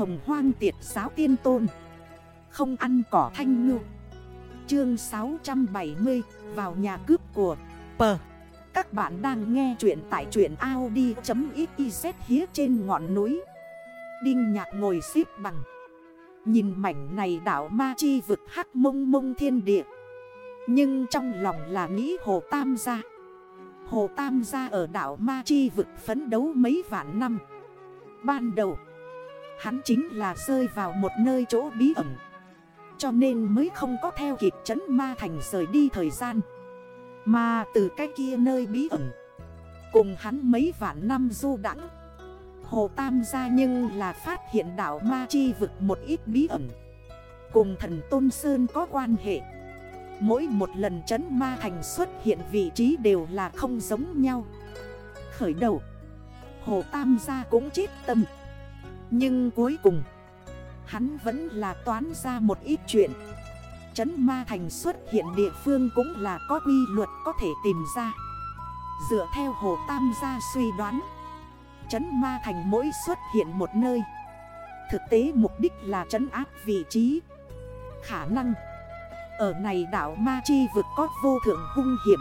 hồng hoang tiệt giáo tiên tôn. Không ăn cỏ thanh ngư. Chương 670 vào nhà cướp của Pờ Các bạn đang nghe chuyện tại chuyện Audi.xyz hía trên ngọn núi. Đinh nhạc ngồi xếp bằng. Nhìn mảnh này đảo ma chi vực hắc mông mông thiên địa. Nhưng trong lòng là nghĩ hồ tam gia. Hồ tam gia ở đảo ma chi vực phấn đấu mấy vạn năm. Ban đầu Hắn chính là rơi vào một nơi chỗ bí ẩn. Cho nên mới không có theo kịp chấn ma thành rời đi thời gian. Mà từ cái kia nơi bí ẩn, Cùng hắn mấy vạn năm du đẳng Hồ Tam gia nhưng là phát hiện đảo Ma Chi vực một ít bí ẩn. Cùng thần Tôn Sơn có quan hệ. Mỗi một lần chấn ma thành xuất hiện vị trí đều là không giống nhau. Khởi đầu, Hồ Tam gia cũng chết tâm. Nhưng cuối cùng, Hắn vẫn là toán ra một ít chuyện. Chấn ma thành xuất hiện địa phương cũng là có quy luật có thể tìm ra. Dựa theo Hồ Tam gia suy đoán, Chấn ma thành mỗi xuất hiện một nơi. Thực tế mục đích là trấn áp vị trí, Khả năng. Ở này đảo ma chi vực có vô thượng hung hiểm.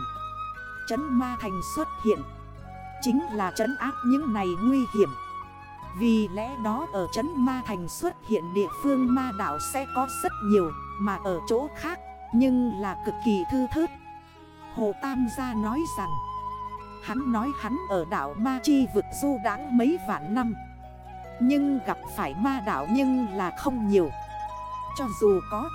Chấn ma thành xuất hiện Chính là trấn áp những này nguy hiểm. Vì lẽ đó ở trấn ma thành xuất hiện địa phương ma đảo sẽ có rất nhiều, Mà ở chỗ khác, nhưng là cực kỳ thư thớt. Hồ Tam gia nói rằng, Hắn nói hắn ở đảo Ma Chi vực du đáng mấy vạn năm. Nhưng gặp phải ma đảo nhưng là không nhiều. Cho dù có,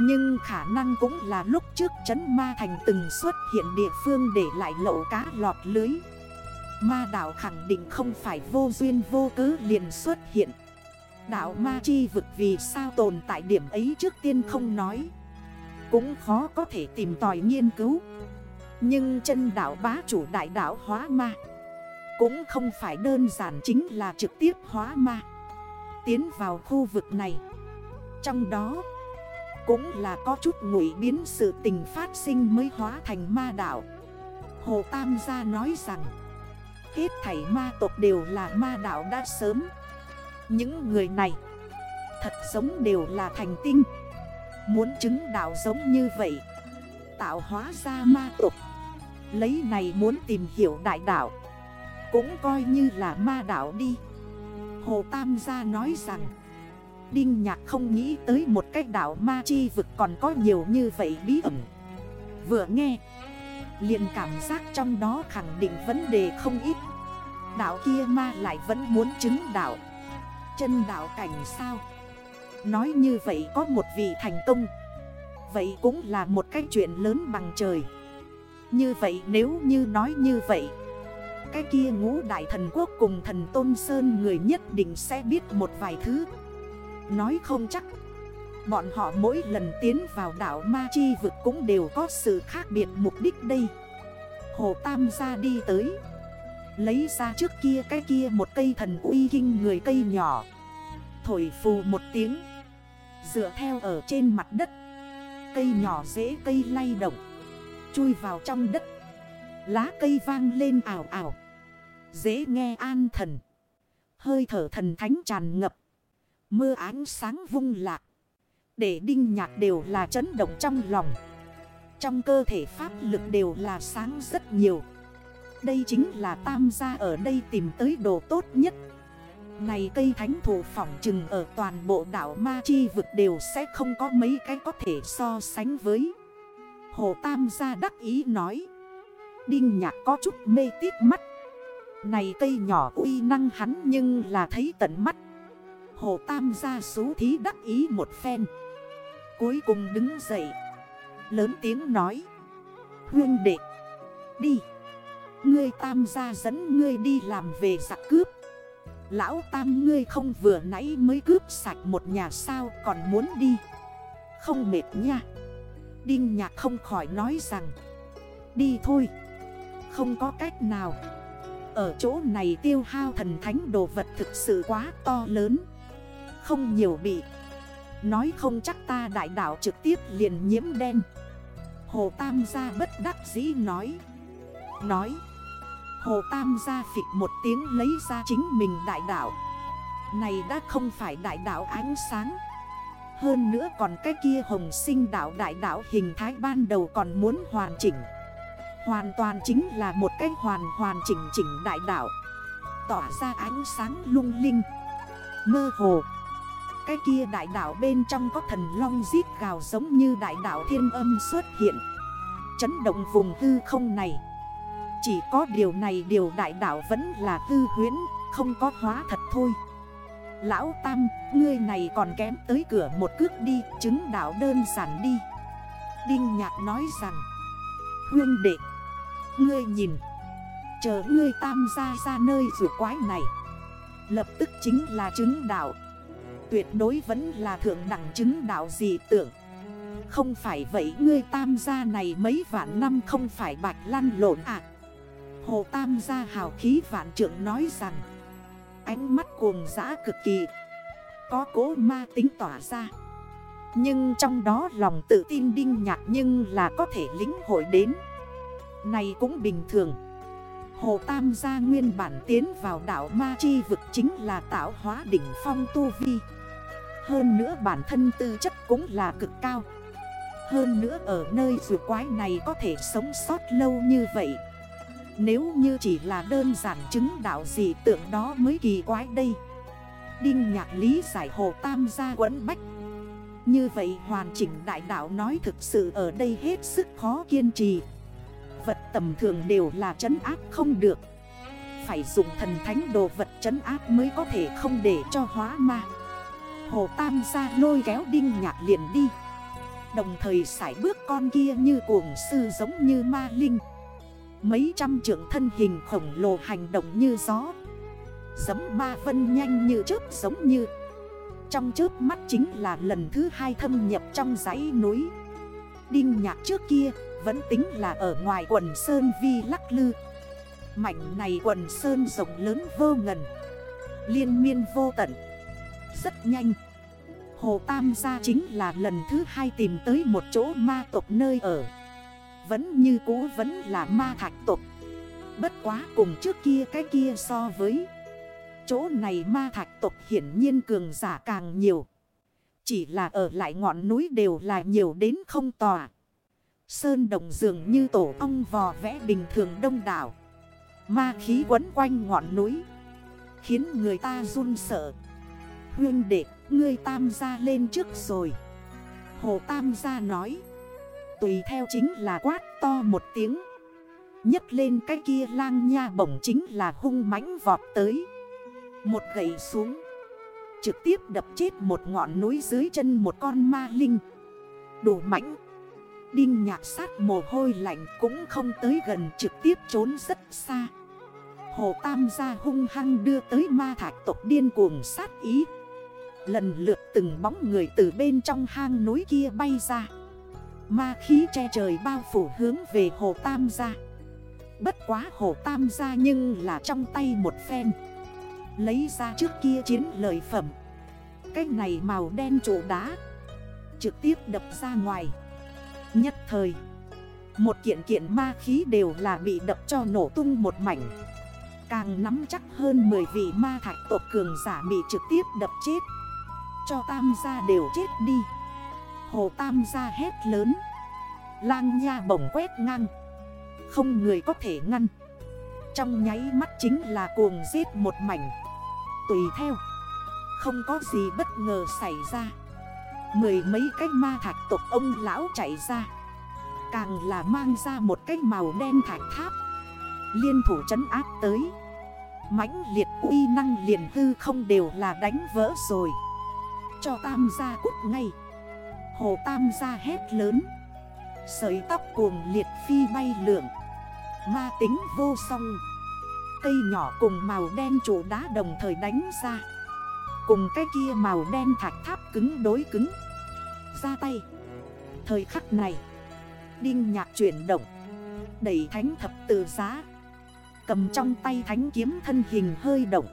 Nhưng khả năng cũng là lúc trước chấn ma thành từng xuất hiện địa phương để lại lậu cá lọt lưới. Ma đảo khẳng định không phải vô duyên vô cớ liền xuất hiện. Đảo Ma Chi vực vì sao tồn tại điểm ấy trước tiên không nói. Cũng khó có thể tìm tòi nghiên cứu. Nhưng chân đảo bá chủ đại đảo hóa ma Cũng không phải đơn giản chính là trực tiếp hóa ma Tiến vào khu vực này. Trong đó Cũng là có chút ngụy biến sự tình phát sinh mới hóa thành ma đảo Hồ Tam gia nói rằng Hết thảy ma tộc đều là ma đảo đã sớm. Những người này, Thật giống đều là thành tinh. Muốn chứng đạo giống như vậy, Tạo hóa ra ma tộc, Lấy này muốn tìm hiểu đại đảo Cũng coi như là ma đảo đi. Hồ Tam gia nói rằng, Đinh Nhạc không nghĩ tới một cách đảo ma chi vực còn có nhiều như vậy bí ẩn. Vừa nghe liền cảm giác trong đó khẳng định vấn đề không ít. Đảo kia ma lại vẫn muốn chứng đảo Chân đảo cảnh sao? Nói như vậy có một vị thành công. Vậy cũng là một cái chuyện lớn bằng trời. Như vậy nếu như nói như vậy, Cái kia ngũ đại thần quốc cùng thần Tôn Sơn người nhất định sẽ biết một vài thứ. Nói không chắc Bọn họ mỗi lần tiến vào đảo Ma Chi vực cũng đều có sự khác biệt mục đích đây. Hồ Tam ra đi tới. Lấy ra trước kia cái kia một cây thần uy kinh người cây nhỏ. Thổi phù một tiếng. Dựa theo ở trên mặt đất. Cây nhỏ dễ cây lay động. Chui vào trong đất. Lá cây vang lên ảo ảo. Dễ nghe an thần. Hơi thở thần thánh tràn ngập. Mưa ánh sáng vung lạc. Để đinh nhạc đều là chấn động trong lòng. Trong cơ thể pháp lực đều là sáng rất nhiều. Đây chính là tam gia ở đây tìm tới đồ tốt nhất. Này cây thánh thủ phỏng trừng ở toàn bộ đảo Ma Chi vực đều sẽ không có mấy cái có thể so sánh với. Hồ Tam gia đắc ý nói. Đinh nhạc có chút mê tiết mắt. Này cây nhỏ uy năng hắn nhưng là thấy tận mắt. Hồ Tam gia xú thí đắc ý một phen. Cuối cùng đứng dậy. Lớn tiếng nói. Hương đệ. Đi. Ngươi Tam gia dẫn ngươi đi làm về giặc cướp. Lão Tam ngươi không vừa nãy mới cướp sạch một nhà sao còn muốn đi. Không mệt nha. Đinh nhạc không khỏi nói rằng. Đi thôi. Không có cách nào. Ở chỗ này tiêu hao thần thánh đồ vật thực sự quá to lớn. Không nhiều bị Nói không chắc ta đại đảo trực tiếp liền nhiễm đen. Hồ Tam gia bất đắc dĩ nói. Nói. Hồ Tam gia phịch một tiếng lấy ra chính mình đại đảo Này đã không phải đại đảo ánh sáng. Hơn nữa còn cái kia hồng sinh đảo đại đảo hình thái ban đầu còn muốn hoàn chỉnh. Hoàn toàn chính là một cái hoàn hoàn chỉnh chỉnh đại đảo Tỏa ra ánh sáng lung linh. Mơ hồ. Cái kia đại đảo bên trong có thần long giết gào giống như đại đảo thiên âm xuất hiện. Chấn động vùng hư không này. Chỉ có điều này điều đại đảo vẫn là hư huyễn Không có hóa thật thôi. Lão Tam, ngươi này còn kém tới cửa một cước đi Chứng đảo đơn giản đi. Đinh Nhạc nói rằng Huyên đệ Ngươi nhìn Chờ ngươi tam gia ra nơi rùa quái này. Lập tức chính là chứng đạo. Tuyệt đối vẫn là thượng đẳng chứng đạo gì tưởng Không phải vậy ngươi tam gia này mấy vạn năm không phải bạch lăn lộn à? Hồ tam gia hào khí vạn trượng nói rằng, Ánh mắt cuồng dã cực kỳ, Có cố ma tính tỏa ra. Nhưng trong đó lòng tự tin đinh nhạt nhưng là có thể lính hội đến. Này cũng bình thường. Hồ Tam gia nguyên bản tiến vào đảo Ma Chi vực chính là tạo hóa đỉnh phong tu vi. Hơn nữa bản thân tư chất cũng là cực cao. Hơn nữa ở nơi dù quái này có thể sống sót lâu như vậy. Nếu như chỉ là đơn giản chứng đạo gì tượng đó mới kỳ quái đây. Đinh nhạc lý giải Hồ Tam gia quấn bách. Như vậy hoàn chỉnh đại đạo nói thực sự ở đây hết sức khó kiên trì vật tầm thường đều là trấn áp không được. Phải dùng thần thánh đồ vật trấn áp mới có thể không để cho hóa ma. Hồ Tam ra lôi kéo đinh nhạc liền đi. Đồng thời sải bước con kia như cuồng sư giống như ma linh. Mấy trăm trưởng thân hình khổng lồ hành động như gió. Giấm ma vân nhanh như chớp giống như. Trong chớp mắt chính là lần thứ hai thâm nhập trong dãy núi. Đinh nhạc trước kia vẫn tính là ở ngoài quần sơn vi lắc lư. Mảnh này quần sơn rộng lớn vô ngần, Liên miên vô tận, Rất nhanh. Hồ Tam gia chính là lần thứ hai tìm tới một chỗ ma tộc nơi ở, Vẫn như cũ vẫn là ma thạch tộc. Bất quá cùng trước kia cái kia so với, Chỗ này ma thạch tộc hiển nhiên cường giả càng nhiều. Chỉ là ở lại ngọn núi đều là nhiều đến không tòa. Sơn đồng dường như tổ ong vò vẽ bình thường đông đảo. Ma khí quấn quanh ngọn núi Khiến người ta run sợ. Huyên đệ, ngươi tam gia lên trước rồi. Hồ tam gia nói Tùy theo chính là quát to một tiếng. Nhấc lên cái kia lang nha bổng chính là hung mãnh vọt tới. Một gậy xuống Trực tiếp đập chết một ngọn núi dưới chân một con ma linh. Đủ mãnh Đinh nhạc sát mồ hôi lạnh cũng không tới gần trực tiếp trốn rất xa. Hồ Tam gia hung hăng đưa tới ma thạch tộc điên cuồng sát ý. Lần lượt từng bóng người từ bên trong hang núi kia bay ra. Ma khí che trời bao phủ hướng về Hồ Tam gia. Bất quá Hồ Tam gia nhưng là trong tay một phen. Lấy ra trước kia chiến lợi phẩm. Cái này màu đen trụ đá. Trực tiếp đập ra ngoài. Nhất thời. Một kiện kiện ma khí đều là bị đập cho nổ tung một mảnh. Càng nắm chắc hơn 10 vị ma thạch tộc cường giả bị trực tiếp đập chết. Cho tam gia đều chết đi. Hồ tam gia hét lớn. Lang nha bổng quét ngang. Không người có thể ngăn. Trong nháy mắt chính là cuồng giết một mảnh. Tùy theo. Không có gì bất ngờ xảy ra. Mười mấy cái ma thạch tộc ông lão chạy ra. Càng là mang ra một cái màu đen thạch tháp. Liên thủ trấn áp tới. Mãnh liệt uy năng liền hư không đều là đánh vỡ rồi. Cho tam gia cút ngay. Hồ tam gia hét lớn. Sợi tóc cuồng liệt phi bay lượn. Ma tính vô song. Cây nhỏ cùng màu đen trụ đá đồng thời đánh ra. Cùng cái kia màu đen thạch tháp cứng đối cứng. Ra tay. Thời khắc này, Đinh nhạc chuyển động. Đẩy thánh thập tự giá. Cầm trong tay thánh kiếm thân hình hơi động.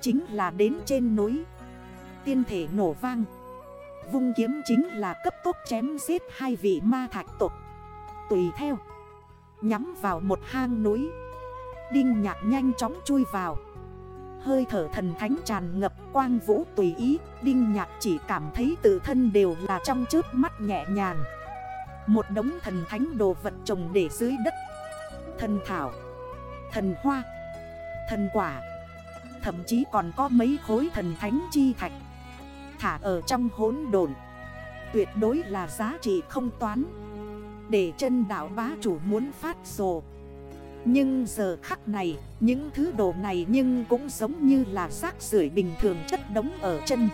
Chính là đến trên núi. Tiên thể nổ vang. Vung kiếm chính là cấp tốc chém giết hai vị ma thạch tộc. Tùy theo, Nhắm vào một hang núi. Đinh nhạc nhanh chóng chui vào hơi thở thần thánh tràn ngập quang vũ tùy ý, Đinh nhạc chỉ cảm thấy tự thân đều là trong chớp mắt nhẹ nhàng. Một đống thần thánh đồ vật trồng để dưới đất. Thần thảo, Thần hoa, Thần quả. Thậm chí còn có mấy khối thần thánh chi thạch. Thả ở trong hốn đồn Tuyệt đối là giá trị không toán. Để chân đảo bá chủ muốn phát sổ nhưng giờ khắc này, Những thứ đồ này nhưng cũng giống như là rác rưởi bình thường chất đống ở chân.